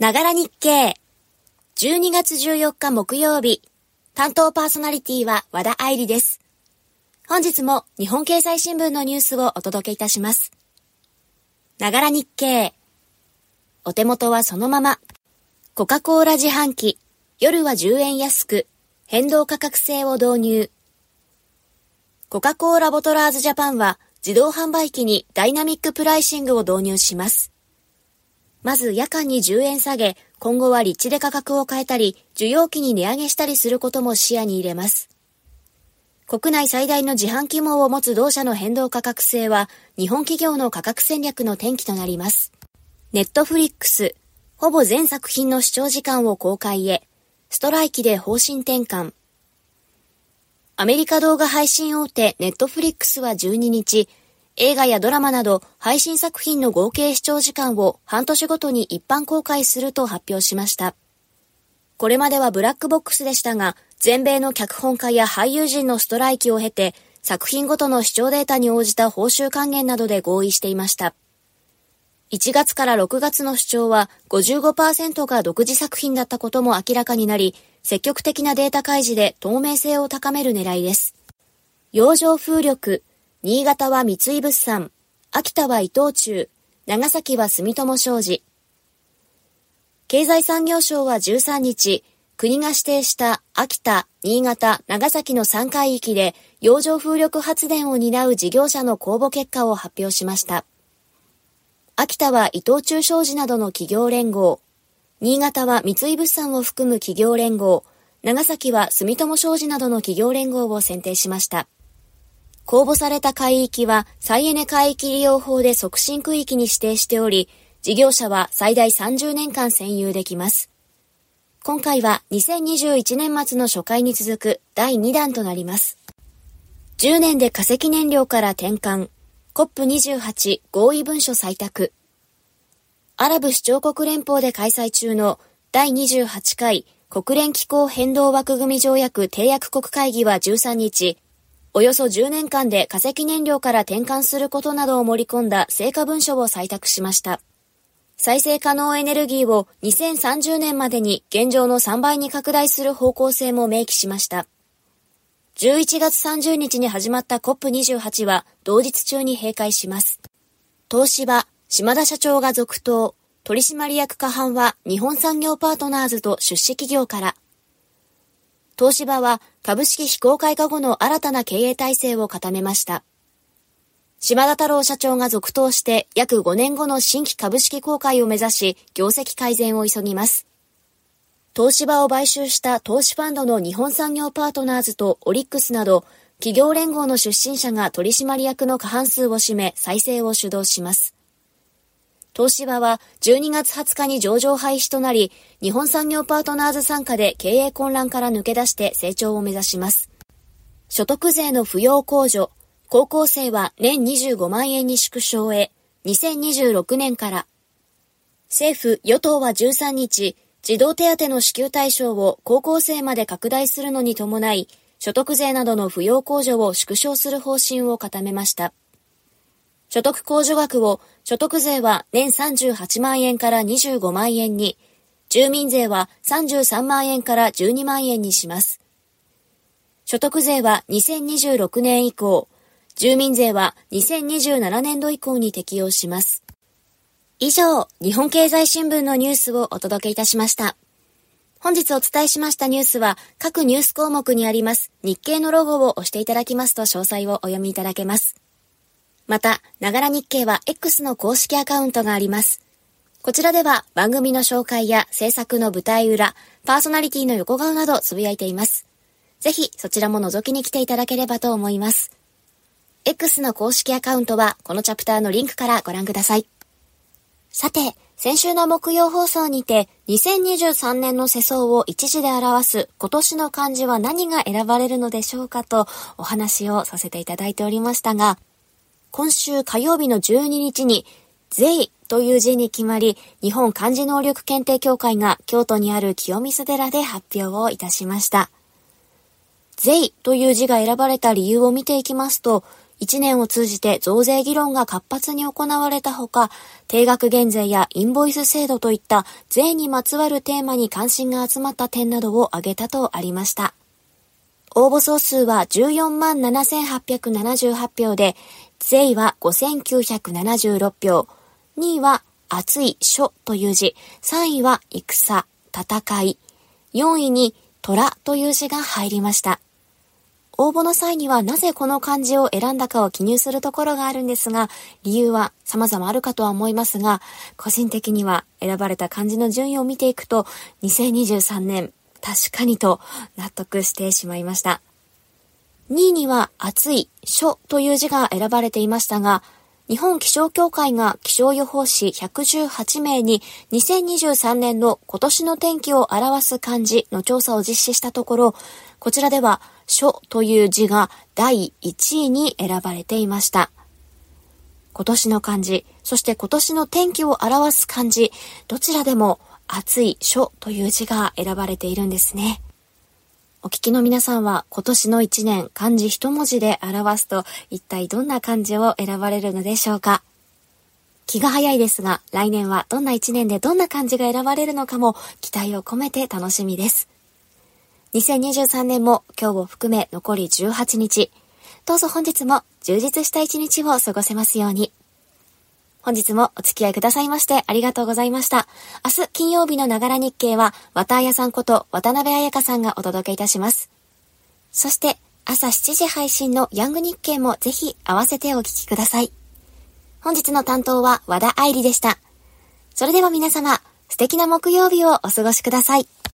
ながら日経。12月14日木曜日。担当パーソナリティは和田愛理です。本日も日本経済新聞のニュースをお届けいたします。ながら日経。お手元はそのまま。コカ・コーラ自販機。夜は10円安く。変動価格制を導入。コカ・コーラボトラーズジャパンは自動販売機にダイナミックプライシングを導入します。まず夜間に10円下げ、今後は立地で価格を変えたり、需要期に値上げしたりすることも視野に入れます。国内最大の自販機網を持つ同社の変動価格制は、日本企業の価格戦略の転機となります。ネットフリックス、ほぼ全作品の視聴時間を公開へ、ストライキで方針転換。アメリカ動画配信大手ネットフリックスは12日、映画やドラマなど配信作品の合計視聴時間を半年ごとに一般公開すると発表しました。これまではブラックボックスでしたが、全米の脚本家や俳優陣のストライキを経て、作品ごとの視聴データに応じた報酬還元などで合意していました。1月から6月の視聴は55%が独自作品だったことも明らかになり、積極的なデータ開示で透明性を高める狙いです。洋上風力、新潟は三井物産、秋田は伊藤忠、長崎は住友商事。経済産業省は13日、国が指定した秋田、新潟、長崎の3海域で洋上風力発電を担う事業者の公募結果を発表しました。秋田は伊藤忠商事などの企業連合、新潟は三井物産を含む企業連合、長崎は住友商事などの企業連合を選定しました。公募された海域は再エネ海域利用法で促進区域に指定しており、事業者は最大30年間占有できます。今回は2021年末の初回に続く第2弾となります。10年で化石燃料から転換、COP28 合意文書採択。アラブ首長国連邦で開催中の第28回国連気候変動枠組条約締約国会議は13日、およそ10年間で化石燃料から転換することなどを盛り込んだ成果文書を採択しました。再生可能エネルギーを2030年までに現状の3倍に拡大する方向性も明記しました。11月30日に始まった COP28 は同日中に閉会します。東芝、島田社長が続投、取締役過半は日本産業パートナーズと出資企業から、東芝は株式非公開化後の新たな経営体制を固めました。島田太郎社長が続投して約5年後の新規株式公開を目指し、業績改善を急ぎます。東芝を買収した投資ファンドの日本産業パートナーズとオリックスなど、企業連合の出身者が取締役の過半数を占め、再生を主導します。東芝は12月20日に上場廃止となり、日本産業パートナーズ参加で経営混乱から抜け出して成長を目指します。所得税の扶養控除、高校生は年25万円に縮小へ、2026年から。政府・与党は13日、児童手当の支給対象を高校生まで拡大するのに伴い、所得税などの扶養控除を縮小する方針を固めました。所得控除額を所得税は年38万円から25万円に、住民税は33万円から12万円にします。所得税は2026年以降、住民税は2027年度以降に適用します。以上、日本経済新聞のニュースをお届けいたしました。本日お伝えしましたニュースは各ニュース項目にあります日経のロゴを押していただきますと詳細をお読みいただけます。また、ながら日経は X の公式アカウントがあります。こちらでは番組の紹介や制作の舞台裏、パーソナリティの横顔などつぶやいています。ぜひそちらも覗きに来ていただければと思います。X の公式アカウントはこのチャプターのリンクからご覧ください。さて、先週の木曜放送にて2023年の世相を一時で表す今年の漢字は何が選ばれるのでしょうかとお話をさせていただいておりましたが、今週火曜日の12日に、税という字に決まり、日本漢字能力検定協会が京都にある清水寺で発表をいたしました。税という字が選ばれた理由を見ていきますと、1年を通じて増税議論が活発に行われたほか、定額減税やインボイス制度といった税にまつわるテーマに関心が集まった点などを挙げたとありました。応募総数は14万7878票で、税は5976票、2位は熱い書という字、3位は戦、戦い、4位に虎という字が入りました。応募の際にはなぜこの漢字を選んだかを記入するところがあるんですが、理由は様々あるかとは思いますが、個人的には選ばれた漢字の順位を見ていくと、2023年、確かにと納得してしまいました。2位には暑い、書という字が選ばれていましたが、日本気象協会が気象予報士118名に2023年の今年の天気を表す漢字の調査を実施したところ、こちらでは書という字が第1位に選ばれていました。今年の漢字、そして今年の天気を表す漢字、どちらでも暑い書という字が選ばれているんですね。お聞きの皆さんは今年の一年漢字一文字で表すと一体どんな漢字を選ばれるのでしょうか？気が早いですが来年はどんな一年でどんな漢字が選ばれるのかも期待を込めて楽しみです。2023年も今日を含め残り18日。どうぞ本日も充実した一日を過ごせますように。本日もお付き合いくださいましてありがとうございました。明日金曜日のながら日経は、綿谷さんこと渡辺彩香さんがお届けいたします。そして、朝7時配信のヤング日経もぜひ合わせてお聞きください。本日の担当は和田愛理でした。それでは皆様、素敵な木曜日をお過ごしください。